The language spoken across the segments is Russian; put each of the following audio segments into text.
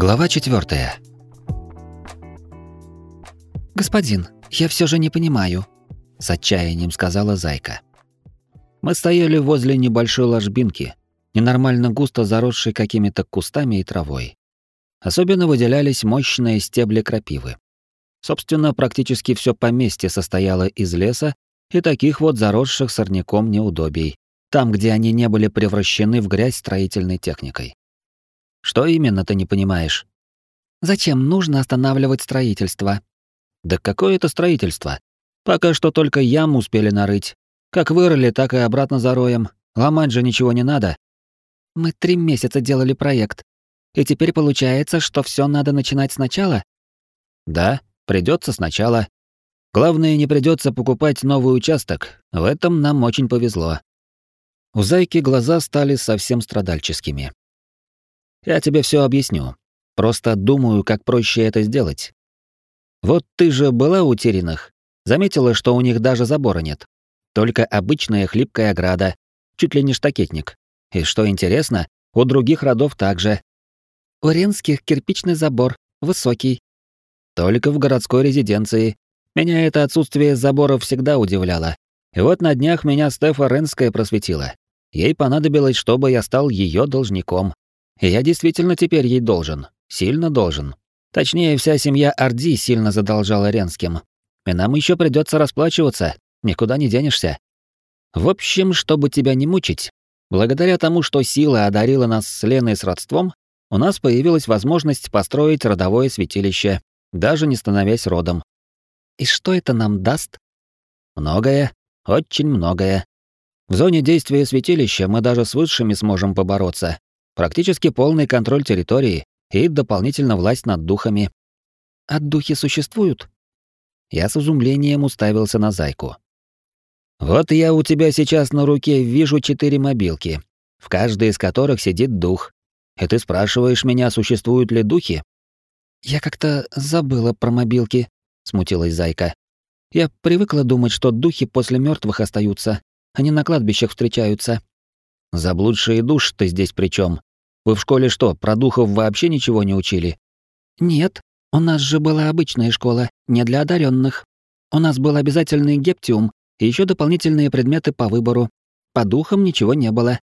Глава четвертая. «Господин, я все же не понимаю», — с отчаянием сказала Зайка. Мы стояли возле небольшой ложбинки, ненормально густо заросшей какими-то кустами и травой. Особенно выделялись мощные стебли крапивы. Собственно, практически все поместье состояло из леса и таких вот заросших сорняком неудобий, там, где они не были превращены в грязь строительной техникой. Что именно ты не понимаешь? Зачем нужно останавливать строительство? Да какое это строительство? Пока что только ям успели нарыть. Как вырыли, так и обратно зароем. Ломать же ничего не надо. Мы три месяца делали проект. И теперь получается, что все надо начинать сначала? Да, придется сначала. Главное, не придется покупать новый участок. В этом нам очень повезло. У зайки глаза стали совсем страдальческими. Я тебе все объясню. Просто думаю, как проще это сделать. Вот ты же была у Териных. Заметила, что у них даже забора нет. Только обычная хлипкая ограда, чуть ли не штакетник. И что интересно, у других родов также. У Ренских кирпичный забор, высокий. Только в городской резиденции. Меня это отсутствие заборов всегда удивляло. И вот на днях меня Стефа Ренская просветила. Ей понадобилось, чтобы я стал ее должником. Я действительно теперь ей должен. Сильно должен. Точнее, вся семья Орди сильно задолжала Ренским. И нам еще придется расплачиваться. Никуда не денешься. В общем, чтобы тебя не мучить, благодаря тому, что сила одарила нас с Леной с родством, у нас появилась возможность построить родовое святилище, даже не становясь родом. И что это нам даст? Многое, очень многое. В зоне действия святилища мы даже с высшими сможем побороться, Практически полный контроль территории и дополнительно власть над духами. А духи существуют? Я с изумлением уставился на зайку. Вот я у тебя сейчас на руке вижу четыре мобилки, в каждой из которых сидит дух. И ты спрашиваешь меня, существуют ли духи? Я как-то забыла про мобилки, смутилась зайка. Я привыкла думать, что духи после мертвых остаются, они на кладбищах встречаются. Заблудшие душ ты здесь при чем? Вы в школе что, про духов вообще ничего не учили? Нет, у нас же была обычная школа, не для одаренных. У нас был обязательный гептиум и еще дополнительные предметы по выбору. По духам ничего не было.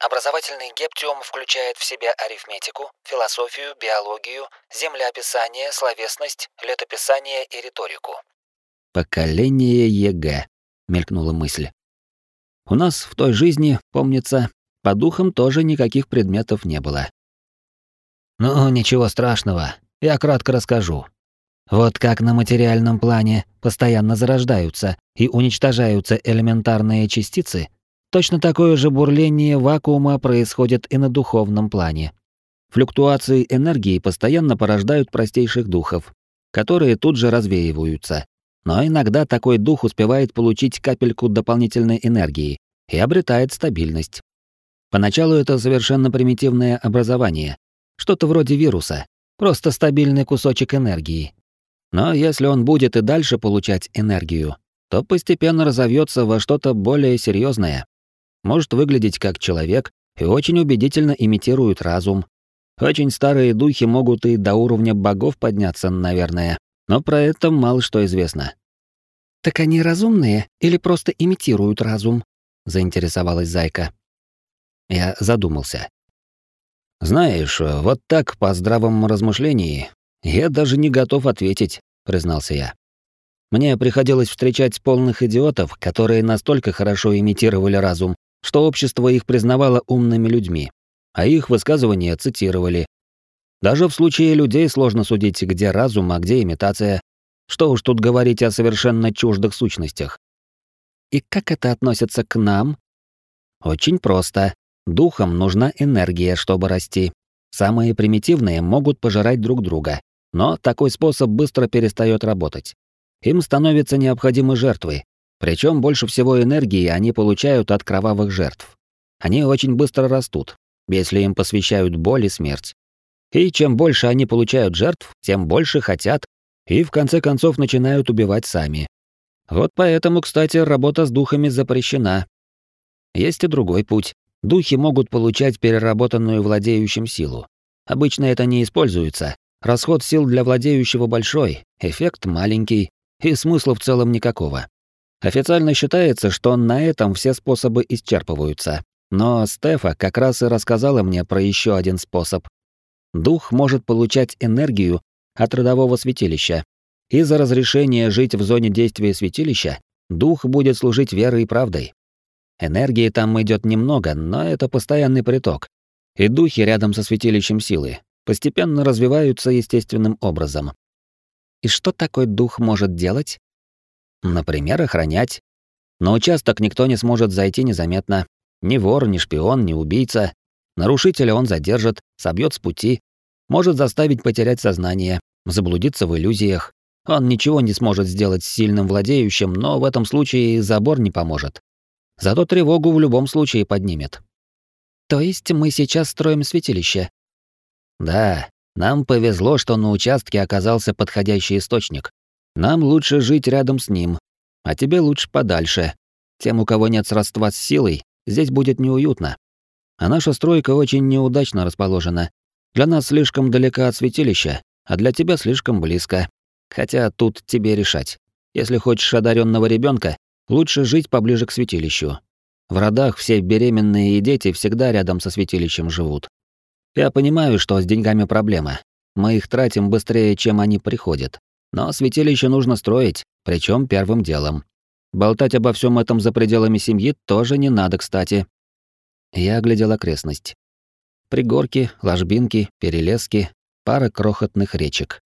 Образовательный гептиум включает в себя арифметику, философию, биологию, землеописание, словесность, летописание и риторику. Поколение ЕГЭ, мелькнула мысль. У нас в той жизни, помнится, по духам тоже никаких предметов не было. Ну, ничего страшного, я кратко расскажу. Вот как на материальном плане постоянно зарождаются и уничтожаются элементарные частицы, точно такое же бурление вакуума происходит и на духовном плане. Флюктуации энергии постоянно порождают простейших духов, которые тут же развеиваются. Но иногда такой дух успевает получить капельку дополнительной энергии и обретает стабильность. Поначалу это совершенно примитивное образование, что-то вроде вируса, просто стабильный кусочек энергии. Но если он будет и дальше получать энергию, то постепенно разовьется во что-то более серьезное. Может выглядеть как человек и очень убедительно имитирует разум. Очень старые духи могут и до уровня богов подняться, наверное, но про это мало что известно. «Так они разумные или просто имитируют разум?» — заинтересовалась Зайка. Я задумался. «Знаешь, вот так, по здравому размышлении, я даже не готов ответить», — признался я. Мне приходилось встречать полных идиотов, которые настолько хорошо имитировали разум, что общество их признавало умными людьми, а их высказывания цитировали. Даже в случае людей сложно судить, где разум, а где имитация. Что уж тут говорить о совершенно чуждых сущностях. И как это относится к нам? Очень просто. Духам нужна энергия, чтобы расти. Самые примитивные могут пожирать друг друга, но такой способ быстро перестает работать. Им становятся необходимы жертвы, причем больше всего энергии они получают от кровавых жертв. Они очень быстро растут, если им посвящают боль и смерть. И чем больше они получают жертв, тем больше хотят и в конце концов начинают убивать сами. Вот поэтому, кстати, работа с духами запрещена. Есть и другой путь Духи могут получать переработанную владеющим силу. Обычно это не используется. Расход сил для владеющего большой, эффект маленький, и смысла в целом никакого. Официально считается, что на этом все способы исчерпываются. Но Стефа как раз и рассказала мне про еще один способ. Дух может получать энергию от родового святилища. И за разрешение жить в зоне действия святилища дух будет служить верой и правдой. Энергии там идет немного, но это постоянный приток. И духи рядом со святилищем силы постепенно развиваются естественным образом. И что такой дух может делать? Например, охранять. На участок никто не сможет зайти незаметно. Ни вор, ни шпион, ни убийца. Нарушителя он задержит, собьет с пути, может заставить потерять сознание, заблудиться в иллюзиях. Он ничего не сможет сделать с сильным владеющим, но в этом случае забор не поможет. Зато тревогу в любом случае поднимет. То есть мы сейчас строим святилище? Да, нам повезло, что на участке оказался подходящий источник. Нам лучше жить рядом с ним, а тебе лучше подальше. Тем, у кого нет сродства с силой, здесь будет неуютно. А наша стройка очень неудачно расположена. Для нас слишком далека от святилища, а для тебя слишком близко. Хотя тут тебе решать. Если хочешь одаренного ребенка, лучше жить поближе к святилищу. В родах все беременные и дети всегда рядом со святилищем живут. Я понимаю, что с деньгами проблема. Мы их тратим быстрее, чем они приходят. Но святилище нужно строить, причем первым делом. Болтать обо всем этом за пределами семьи тоже не надо, кстати. Я оглядел окрестность. Пригорки, ложбинки, перелески, пара крохотных речек.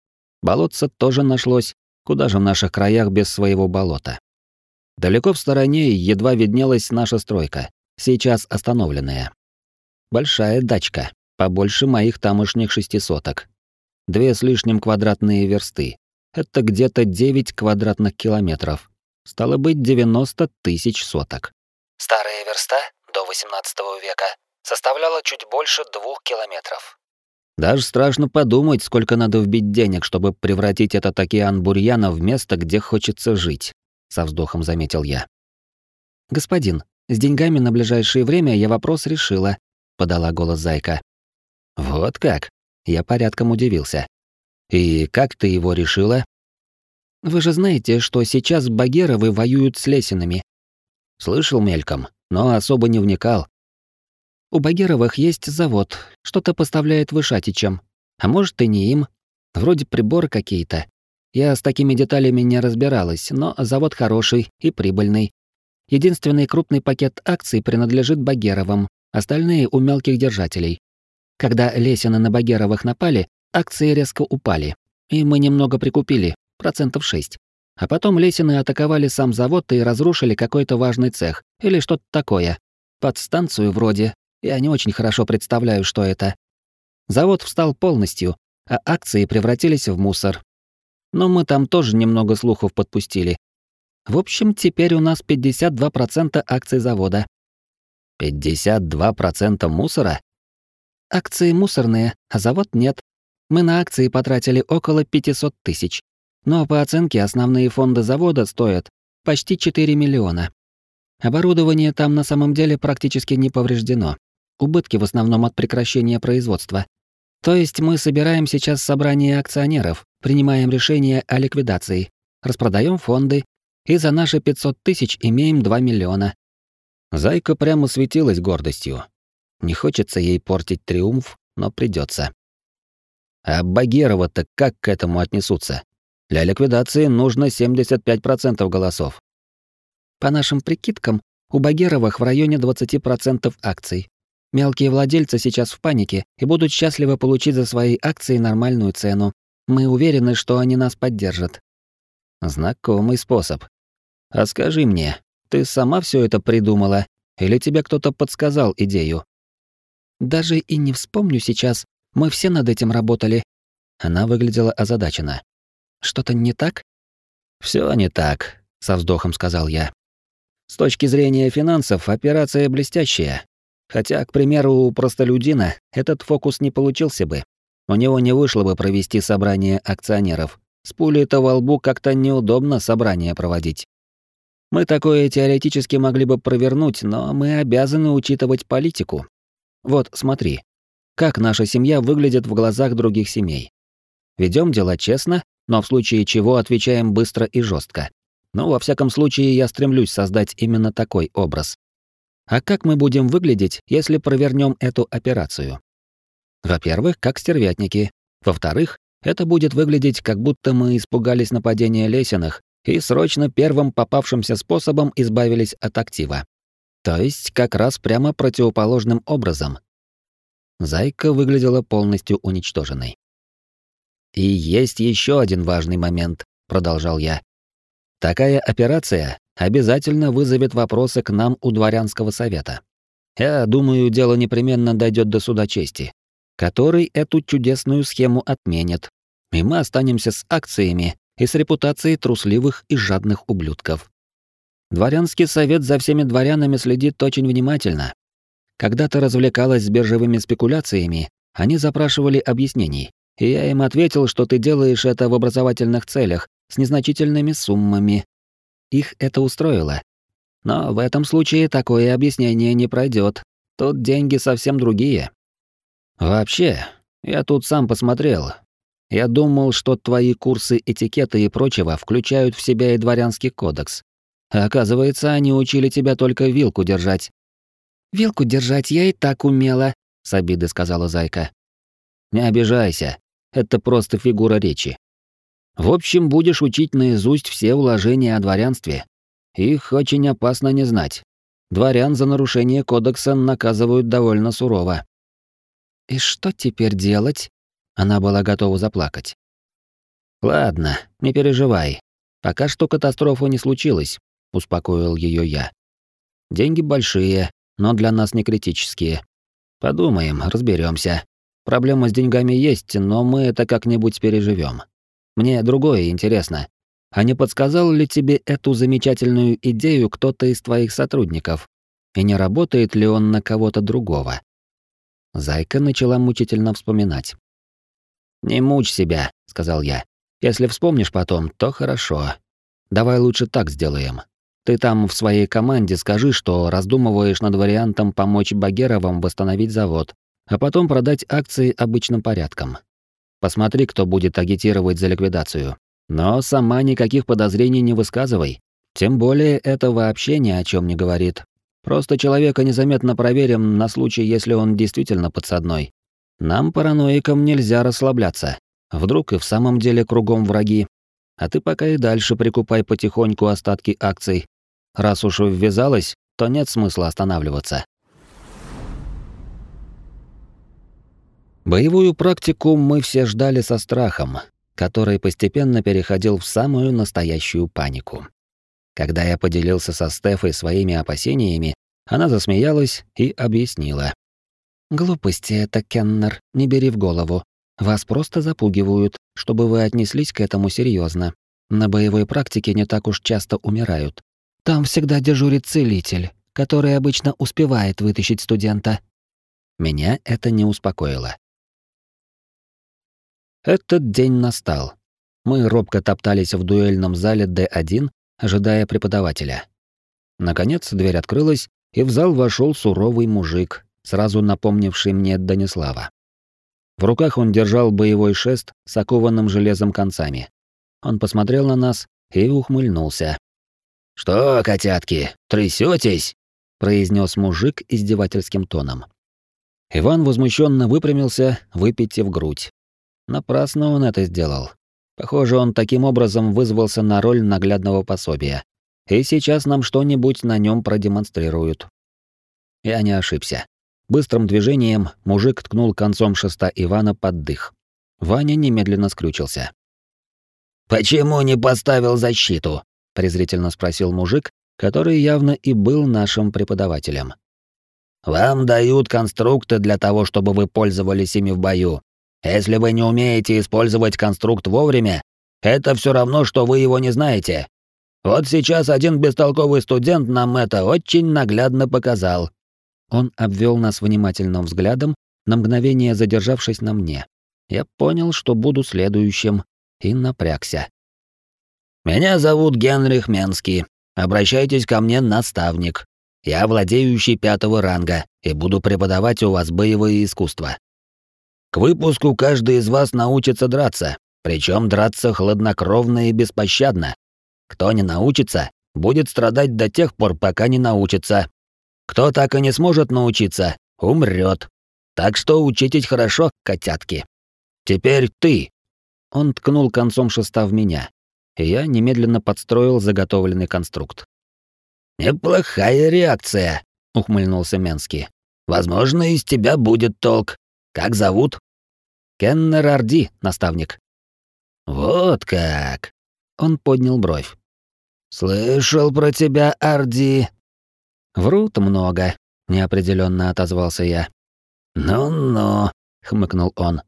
Болотце тоже нашлось, куда же в наших краях без своего болота. Далеко в стороне едва виднелась наша стройка, сейчас остановленная. Большая дачка, побольше моих тамошних шестисоток. Две с лишним квадратные версты. Это где-то 9 квадратных километров. Стало быть, 90 тысяч соток. Старая верста до 18 века составляла чуть больше двух километров. Даже страшно подумать, сколько надо вбить денег, чтобы превратить этот океан бурьяна в место, где хочется жить со вздохом заметил я. Господин, с деньгами на ближайшее время я вопрос решила, подала голос Зайка. Вот как? Я порядком удивился. И как ты его решила? Вы же знаете, что сейчас Багеровы воюют с Лесинами. Слышал мельком, но особо не вникал. У Багеровых есть завод, что-то поставляет Вышатичам. А может и не им. Вроде приборы какие-то. Я с такими деталями не разбиралась, но завод хороший и прибыльный. Единственный крупный пакет акций принадлежит Багеровым, остальные у мелких держателей. Когда Лесины на Багеровых напали, акции резко упали, и мы немного прикупили, процентов 6. А потом Лесины атаковали сам завод и разрушили какой-то важный цех или что-то такое. Под станцию вроде. Я не очень хорошо представляю, что это. Завод встал полностью, а акции превратились в мусор, но мы там тоже немного слухов подпустили. В общем, теперь у нас 52% акций завода. 52% мусора? Акции мусорные, а завод нет. Мы на акции потратили около 500 тысяч. Но по оценке основные фонды завода стоят почти 4 миллиона. Оборудование там на самом деле практически не повреждено. Убытки в основном от прекращения производства. То есть мы собираем сейчас собрание акционеров, принимаем решение о ликвидации, распродаем фонды и за наши 500 тысяч имеем 2 миллиона. Зайка прямо светилась гордостью. Не хочется ей портить триумф, но придется. А Багирова-то как к этому отнесутся? Для ликвидации нужно 75% голосов. По нашим прикидкам, у Багеровых в районе 20% акций. Мелкие владельцы сейчас в панике и будут счастливы получить за свои акции нормальную цену, мы уверены, что они нас поддержат. Знакомый способ. А скажи мне, ты сама все это придумала или тебе кто-то подсказал идею? Даже и не вспомню сейчас. Мы все над этим работали. Она выглядела озадачена. Что-то не так? Все не так, со вздохом сказал я. С точки зрения финансов операция блестящая. Хотя, к примеру, у простолюдина этот фокус не получился бы. У него не вышло бы провести собрание акционеров. С пулей-то во лбу как-то неудобно собрание проводить. Мы такое теоретически могли бы провернуть, но мы обязаны учитывать политику. Вот, смотри. как наша семья выглядит в глазах других семей. Ведем дела честно, но в случае чего отвечаем быстро и жестко. Но во всяком случае я стремлюсь создать именно такой образ. А как мы будем выглядеть, если провернем эту операцию? Во-первых, как стервятники. Во-вторых, это будет выглядеть, как будто мы испугались нападения лесенных и срочно первым попавшимся способом избавились от актива. То есть как раз прямо противоположным образом. Зайка выглядела полностью уничтоженной. «И есть еще один важный момент», — продолжал я. «Такая операция обязательно вызовет вопросы к нам у дворянского совета. Я думаю, дело непременно дойдет до суда чести, который эту чудесную схему отменит, и мы останемся с акциями и с репутацией трусливых и жадных ублюдков. Дворянский совет за всеми дворянами следит очень внимательно. Когда ты развлекалась с биржевыми спекуляциями, они запрашивали объяснений, и я им ответил, что ты делаешь это в образовательных целях, с незначительными суммами. Их это устроило. Но в этом случае такое объяснение не пройдет. Тут деньги совсем другие. Вообще, я тут сам посмотрел. Я думал, что твои курсы этикета и прочего включают в себя и дворянский кодекс. А оказывается, они учили тебя только вилку держать. Вилку держать я и так умела, с обидой сказала Зайка. Не обижайся. Это просто фигура речи. В общем, будешь учить наизусть все уложения о дворянстве. Их очень опасно не знать. Дворян за нарушение кодекса наказывают довольно сурово. И что теперь делать? Она была готова заплакать. Ладно, не переживай. Пока что катастрофа не случилась, успокоил ее я. Деньги большие, но для нас не критические. Подумаем, разберемся. Проблема с деньгами есть, но мы это как-нибудь переживем. Мне другое интересно. А не подсказал ли тебе эту замечательную идею кто-то из твоих сотрудников? И не работает ли он на кого-то другого? Зайка начала мучительно вспоминать. «Не мучь себя», — сказал я. «Если вспомнишь потом, то хорошо. Давай лучше так сделаем. Ты там в своей команде скажи, что раздумываешь над вариантом помочь Багеровым восстановить завод, а потом продать акции обычным порядком. Посмотри, кто будет агитировать за ликвидацию. Но сама никаких подозрений не высказывай. Тем более это вообще ни о чем не говорит. Просто человека незаметно проверим на случай, если он действительно подсадной. Нам, параноикам, нельзя расслабляться. Вдруг и в самом деле кругом враги. А ты пока и дальше прикупай потихоньку остатки акций. Раз уж ввязалась, то нет смысла останавливаться. Боевую практику мы все ждали со страхом, который постепенно переходил в самую настоящую панику. Когда я поделился со Стефой своими опасениями, она засмеялась и объяснила. «Глупости это, Кеннер, не бери в голову. Вас просто запугивают, чтобы вы отнеслись к этому серьезно. На боевой практике не так уж часто умирают. Там всегда дежурит целитель, который обычно успевает вытащить студента». Меня это не успокоило. Этот день настал. Мы робко топтались в дуэльном зале D1, ожидая преподавателя. Наконец дверь открылась, и в зал вошел суровый мужик, сразу напомнивший мне Данислава. В руках он держал боевой шест с окованным железом концами. Он посмотрел на нас и ухмыльнулся. «Что, котятки, трясётесь?» — произнес мужик издевательским тоном. Иван возмущенно выпрямился, выпитив грудь. Напрасно он это сделал. Похоже, он таким образом вызвался на роль наглядного пособия. И сейчас нам что-нибудь на нем продемонстрируют. Я не ошибся. Быстрым движением мужик ткнул концом шеста Ивана под дых. Ваня немедленно скрючился. «Почему не поставил защиту?» — презрительно спросил мужик, который явно и был нашим преподавателем. «Вам дают конструкты для того, чтобы вы пользовались ими в бою. Если вы не умеете использовать конструкт вовремя, это все равно, что вы его не знаете. Вот сейчас один бестолковый студент нам это очень наглядно показал. Он обвел нас внимательным взглядом, на мгновение задержавшись на мне. Я понял, что буду следующим, и напрягся. Меня зовут Генрих Менский. Обращайтесь ко мне, наставник. Я владеющий пятого ранга и буду преподавать у вас боевые искусства. К выпуску каждый из вас научится драться, причем драться хладнокровно и беспощадно. Кто не научится, будет страдать до тех пор, пока не научится. Кто так и не сможет научиться, умрет. Так что учитесь хорошо, котятки. Теперь ты. Он ткнул концом шеста в меня, и я немедленно подстроил заготовленный конструкт. Неплохая реакция, ухмыльнулся Менский. Возможно, из тебя будет толк. Как зовут? Кеннер Арди, наставник. Вот как. Он поднял бровь. Слышал про тебя, Арди. Врут много, неопределенно отозвался я. Ну-ну, хмыкнул он.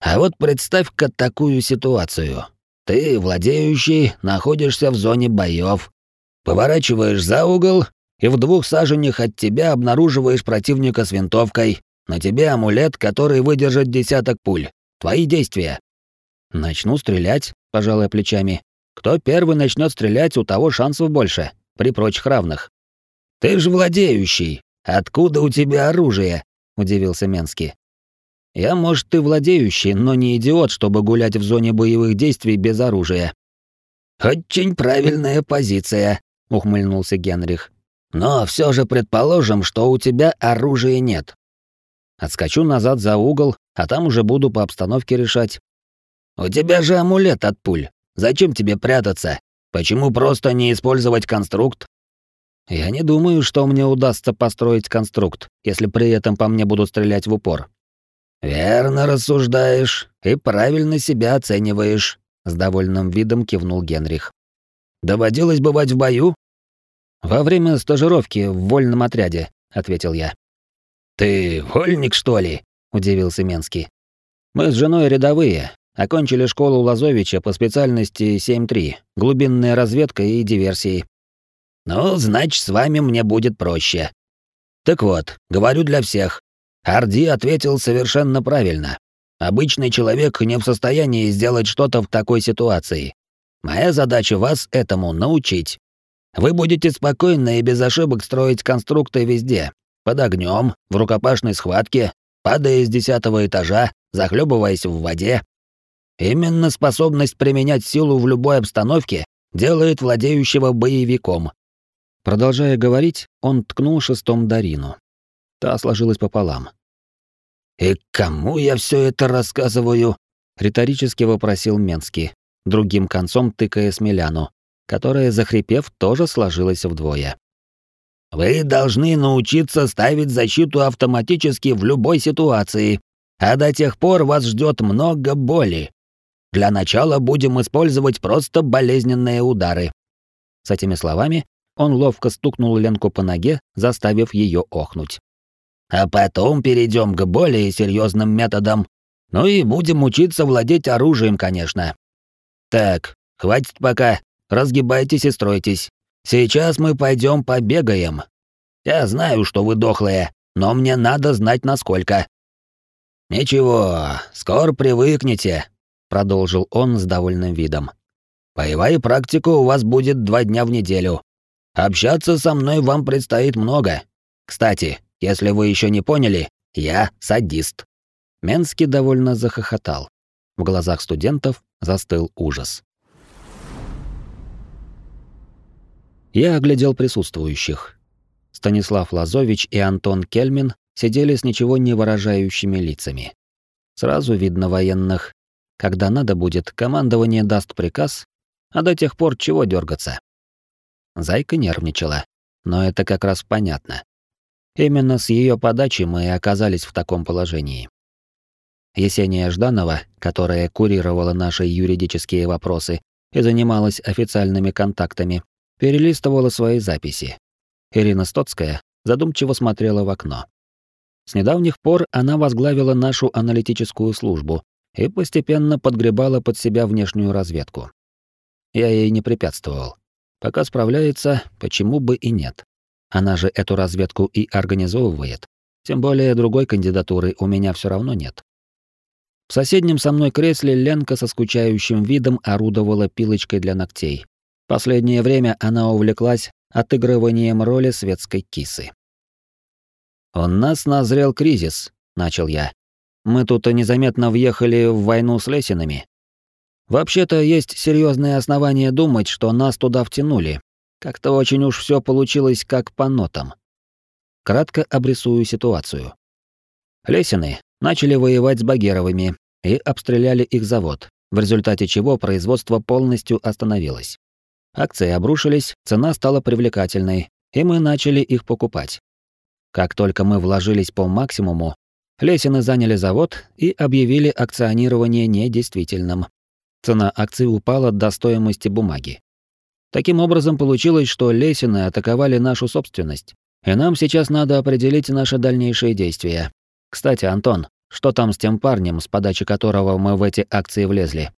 А вот представь-ка такую ситуацию. Ты, владеющий, находишься в зоне боев. Поворачиваешь за угол, и в двух саженях от тебя обнаруживаешь противника с винтовкой. На тебе амулет, который выдержит десяток пуль. Твои действия. Начну стрелять, пожалуй, плечами. Кто первый начнет стрелять, у того шансов больше, при прочих равных. Ты же владеющий. Откуда у тебя оружие? удивился Менский. Я, может, и владеющий, но не идиот, чтобы гулять в зоне боевых действий без оружия. Очень правильная позиция, ухмыльнулся Генрих. Но все же предположим, что у тебя оружия нет. Отскочу назад за угол, а там уже буду по обстановке решать. У тебя же амулет от пуль. Зачем тебе прятаться? Почему просто не использовать конструкт? Я не думаю, что мне удастся построить конструкт, если при этом по мне будут стрелять в упор. Верно рассуждаешь и правильно себя оцениваешь, с довольным видом кивнул Генрих. Доводилось бывать в бою? Во время стажировки в вольном отряде, ответил я. Ты вольник, что ли? удивился Менский. Мы с женой рядовые, окончили школу Лазовича по специальности 7.3, глубинная разведка и диверсии. Ну, значит, с вами мне будет проще. Так вот, говорю для всех. Арди ответил совершенно правильно. Обычный человек не в состоянии сделать что-то в такой ситуации. Моя задача вас этому научить. Вы будете спокойно и без ошибок строить конструкты везде. Под огнем, в рукопашной схватке, падая с десятого этажа, захлебываясь в воде. Именно способность применять силу в любой обстановке делает владеющего боевиком. Продолжая говорить, он ткнул шестом Дарину. Та сложилась пополам. «И кому я все это рассказываю?» — риторически вопросил Менский, другим концом тыкая Смеляну, которая, захрипев, тоже сложилась вдвое. «Вы должны научиться ставить защиту автоматически в любой ситуации, а до тех пор вас ждет много боли. Для начала будем использовать просто болезненные удары». С этими словами он ловко стукнул Ленку по ноге, заставив ее охнуть. «А потом перейдем к более серьезным методам. Ну и будем учиться владеть оружием, конечно. Так, хватит пока. Разгибайтесь и стройтесь. Сейчас мы пойдем побегаем. Я знаю, что вы дохлые, но мне надо знать насколько. Ничего, скоро привыкнете, продолжил он с довольным видом. Боевая практика у вас будет два дня в неделю. Общаться со мной вам предстоит много. Кстати, если вы еще не поняли, я садист. Менский довольно захохотал. В глазах студентов застыл ужас. Я оглядел присутствующих. Станислав Лазович и Антон Кельмин сидели с ничего не выражающими лицами. Сразу видно военных. Когда надо будет, командование даст приказ, а до тех пор чего дергаться. Зайка нервничала, но это как раз понятно. Именно с ее подачи мы и оказались в таком положении. Есения Жданова, которая курировала наши юридические вопросы и занималась официальными контактами, перелистывала свои записи. Ирина Стоцкая задумчиво смотрела в окно. С недавних пор она возглавила нашу аналитическую службу и постепенно подгребала под себя внешнюю разведку. Я ей не препятствовал. Пока справляется, почему бы и нет. Она же эту разведку и организовывает. Тем более другой кандидатуры у меня все равно нет. В соседнем со мной кресле Ленка со скучающим видом орудовала пилочкой для ногтей, Последнее время она увлеклась отыгрыванием роли светской кисы. «У нас назрел кризис», — начал я. Мы тут незаметно въехали в войну с Лесинами. Вообще-то есть серьезные основания думать, что нас туда втянули. Как-то очень уж все получилось как по нотам. Кратко обрисую ситуацию. Лесины начали воевать с Багеровыми и обстреляли их завод, в результате чего производство полностью остановилось. Акции обрушились, цена стала привлекательной, и мы начали их покупать. Как только мы вложились по максимуму, Лесины заняли завод и объявили акционирование недействительным. Цена акций упала до стоимости бумаги. Таким образом получилось, что Лесины атаковали нашу собственность, и нам сейчас надо определить наши дальнейшие действия. Кстати, Антон, что там с тем парнем, с подачи которого мы в эти акции влезли?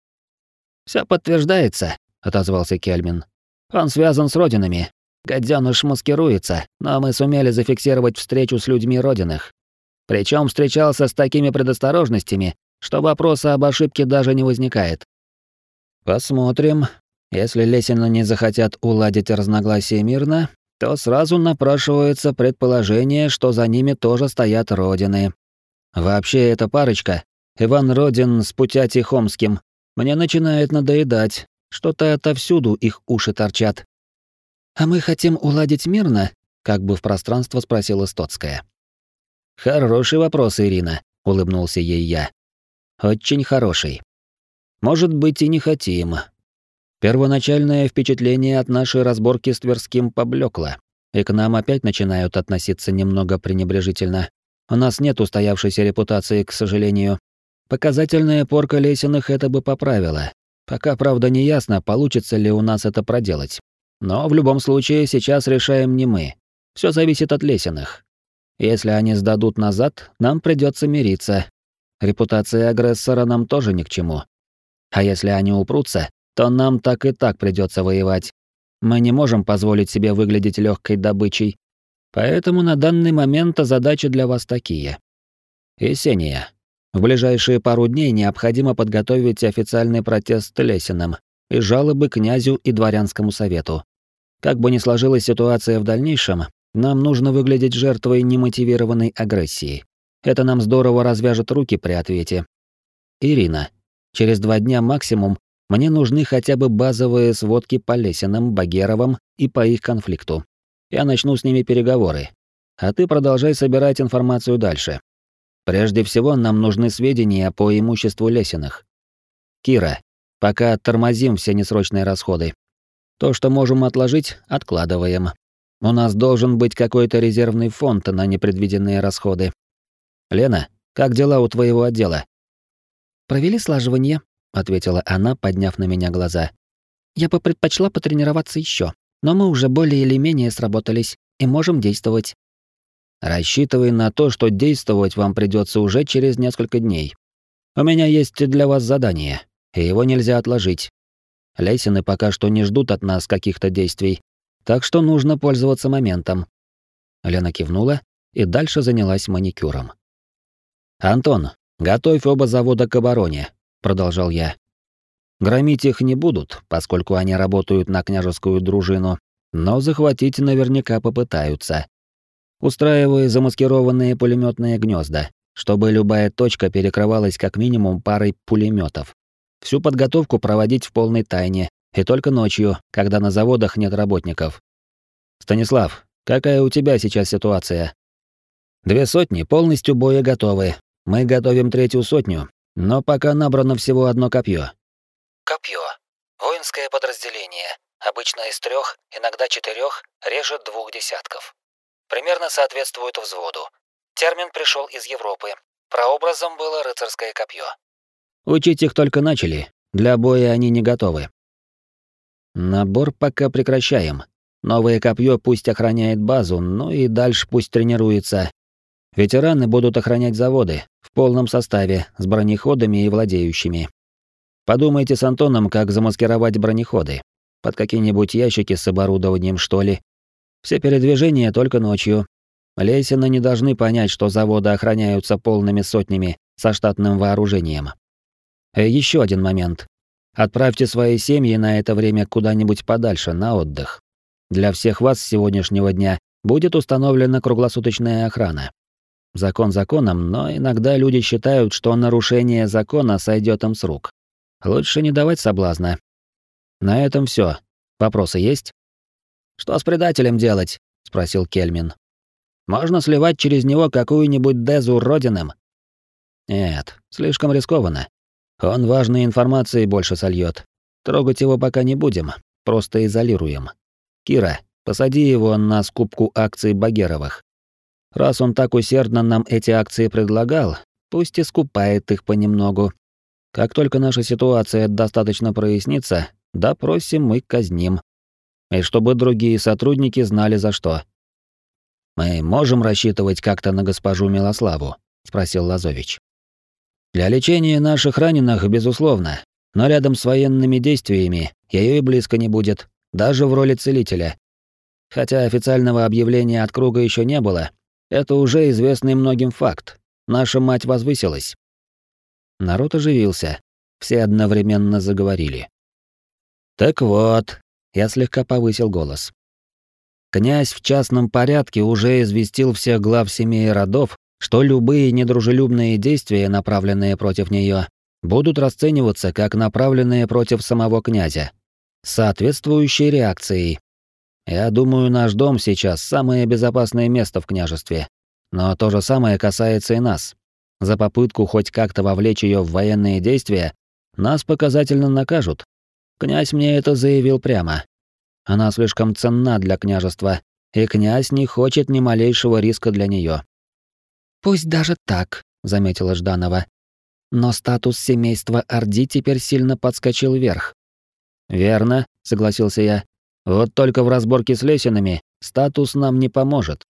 Все подтверждается, отозвался Кельмин. Он связан с родинами. Гадёныш маскируется, но мы сумели зафиксировать встречу с людьми родинах. Причем встречался с такими предосторожностями, что вопроса об ошибке даже не возникает. Посмотрим. Если Лесина не захотят уладить разногласия мирно, то сразу напрашивается предположение, что за ними тоже стоят родины. Вообще эта парочка, Иван Родин с Путя Тихомским, мне начинает надоедать. Что-то отовсюду их уши торчат. «А мы хотим уладить мирно?» — как бы в пространство спросила Стоцкая. «Хороший вопрос, Ирина», — улыбнулся ей я. «Очень хороший. Может быть, и не хотим. Первоначальное впечатление от нашей разборки с Тверским поблекло, и к нам опять начинают относиться немного пренебрежительно. У нас нет устоявшейся репутации, к сожалению. Показательная порка Лесиных это бы поправила. Пока, правда, не ясно, получится ли у нас это проделать. Но в любом случае сейчас решаем не мы. Все зависит от Лесиных. Если они сдадут назад, нам придется мириться. Репутация агрессора нам тоже ни к чему. А если они упрутся, то нам так и так придется воевать. Мы не можем позволить себе выглядеть легкой добычей. Поэтому на данный момент задачи для вас такие. Есения. В ближайшие пару дней необходимо подготовить официальный протест Лесиным и жалобы князю и дворянскому совету. Как бы ни сложилась ситуация в дальнейшем, нам нужно выглядеть жертвой немотивированной агрессии. Это нам здорово развяжет руки при ответе. Ирина, Через два дня максимум мне нужны хотя бы базовые сводки по Лесинам, Багеровым и по их конфликту. Я начну с ними переговоры. А ты продолжай собирать информацию дальше. Прежде всего, нам нужны сведения по имуществу Лесиных. Кира, пока тормозим все несрочные расходы. То, что можем отложить, откладываем. У нас должен быть какой-то резервный фонд на непредвиденные расходы. Лена, как дела у твоего отдела? «Провели слаживание», — ответила она, подняв на меня глаза. «Я бы предпочла потренироваться еще, но мы уже более или менее сработались и можем действовать». «Рассчитывай на то, что действовать вам придется уже через несколько дней. У меня есть для вас задание, и его нельзя отложить. Лесины пока что не ждут от нас каких-то действий, так что нужно пользоваться моментом». Лена кивнула и дальше занялась маникюром. «Антон, «Готовь оба завода к обороне», — продолжал я. «Громить их не будут, поскольку они работают на княжескую дружину, но захватить наверняка попытаются. Устраивая замаскированные пулеметные гнезда, чтобы любая точка перекрывалась как минимум парой пулеметов. Всю подготовку проводить в полной тайне, и только ночью, когда на заводах нет работников. Станислав, какая у тебя сейчас ситуация? Две сотни полностью боя готовы, мы готовим третью сотню, но пока набрано всего одно копье. Копье. Воинское подразделение. Обычно из трех, иногда четырех, режет двух десятков. Примерно соответствует взводу. Термин пришел из Европы. Прообразом было рыцарское копье. Учить их только начали. Для боя они не готовы. Набор пока прекращаем. Новое копье пусть охраняет базу, ну и дальше пусть тренируется. Ветераны будут охранять заводы в полном составе, с бронеходами и владеющими. Подумайте с Антоном, как замаскировать бронеходы. Под какие-нибудь ящики с оборудованием, что ли. Все передвижения только ночью. Лесины не должны понять, что заводы охраняются полными сотнями со штатным вооружением. И еще один момент. Отправьте свои семьи на это время куда-нибудь подальше, на отдых. Для всех вас с сегодняшнего дня будет установлена круглосуточная охрана. Закон законом, но иногда люди считают, что нарушение закона сойдет им с рук. Лучше не давать соблазна. На этом все. Вопросы есть? Что с предателем делать? спросил Кельмин. Можно сливать через него какую-нибудь дезу родиным? Нет, слишком рискованно. Он важной информации больше сольет. Трогать его пока не будем, просто изолируем. Кира, посади его на скупку акций Багеровых. Раз он так усердно нам эти акции предлагал, пусть и скупает их понемногу. Как только наша ситуация достаточно прояснится, допросим мы казним. И чтобы другие сотрудники знали за что. Мы можем рассчитывать как-то на госпожу Милославу, спросил Лазович. Для лечения наших раненых, безусловно, но рядом с военными действиями ее и близко не будет, даже в роли целителя. Хотя официального объявления от круга еще не было, это уже известный многим факт. Наша мать возвысилась. Народ оживился. Все одновременно заговорили. Так вот, я слегка повысил голос. Князь в частном порядке уже известил всех глав семей и родов, что любые недружелюбные действия, направленные против нее, будут расцениваться как направленные против самого князя, с соответствующей реакцией. Я думаю, наш дом сейчас самое безопасное место в княжестве. Но то же самое касается и нас. За попытку хоть как-то вовлечь ее в военные действия нас показательно накажут. Князь мне это заявил прямо. Она слишком ценна для княжества, и князь не хочет ни малейшего риска для нее. Пусть даже так, заметила Жданова. Но статус семейства Орди теперь сильно подскочил вверх. Верно, согласился я. Вот только в разборке с Лесинами статус нам не поможет.